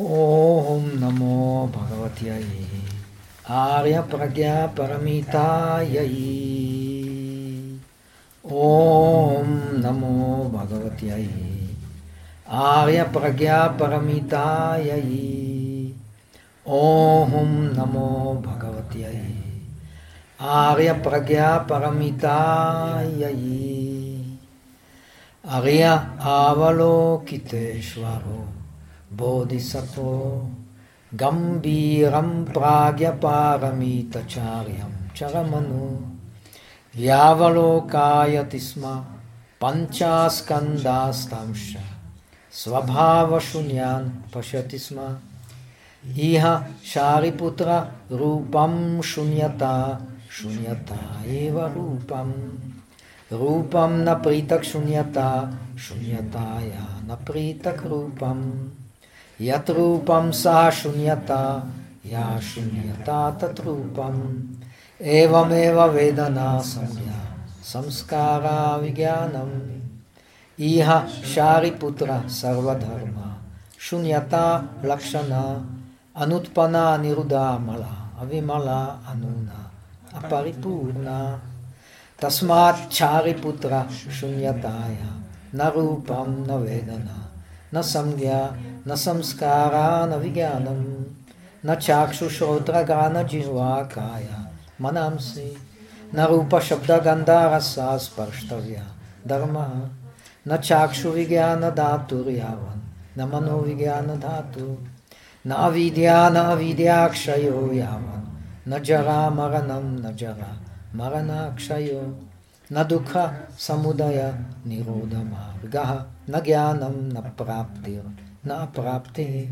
Om namo bhagavatyai Arya pragya paramitayai Om namo bhagavatyai Arya pragya paramitayai Om namo bhagavatyai Arya pragya paramitayai Arya avalokiteshvaro Bodhisattva Gambiram Pragya Paramitacharya Charamanu Vyavalokayati sma Panchaskandastamsha Svabhava Shunyan Pashyati sma Iha Shariputra Rupam Shunyata Shunyata Eva Rupam Rupam na pritak Shunyata Shunyataya na pritak Rupam Yatrupam sa shunyata, ya shunyata tatrupam, evameva vedana samya, samskara vigyanam, iha shariputra sarvadharma, shunyata lakshana, anutpana niruda mala, avimala anuna, aparipurna, tasmat chariputra shunyataya, narupam na samgya, na samskára, na vigyánam, na čákšu šrotraga, na džihva kája, manamsi, na rupa šabda gandhara sa sparštavya, dharma, na čákšu vigyána dátur javan, na mano vigyána dátur, na avidya, na avidyakšayo javan, na jara maranam, na jara maranakshayo. Nadukha samudaya nirodha margaha. Na gyanam na praptir na prapti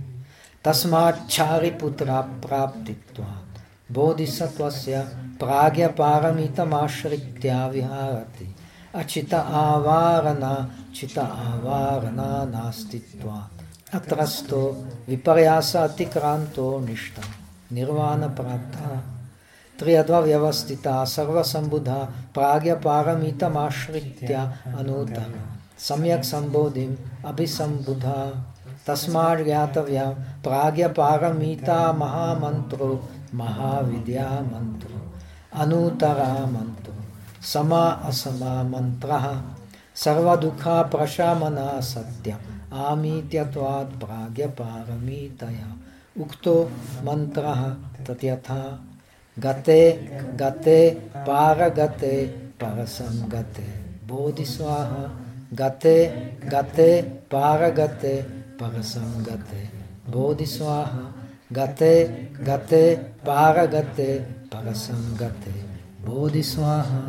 tasmat chari putra praptitva. Bodhisattvasya pragya paramita mashritya viharati. Achita avarana chita avarana nastitva. Atrasto viparyasa atikranto nishta nirvana prapta त्रियद्वव्यवस्थिता सर्वसम्बुधा प्राज्ञपारमितमाश्रित्य अनूतन सम्यक् सम्बोधिम् अभिसम्बुधा। तस्मात् ज्ञातव्यं प्राज्ञपारमिता महामन्त्रो महाविद्यामन्त्रो। अनूतरा मंत्रो समा असमा मन्त्रः सर्वदुःखप्रशमना सत्यम् आमीत्यत्वात् उक्तो मन्त्रः तथ्यथा गते गते पारगते परसंगते बोधिस्वाहा गते गते पारगते परसंगते बोधिस्वाहा गते गते पारगते परसंगते बोधिस्वाहा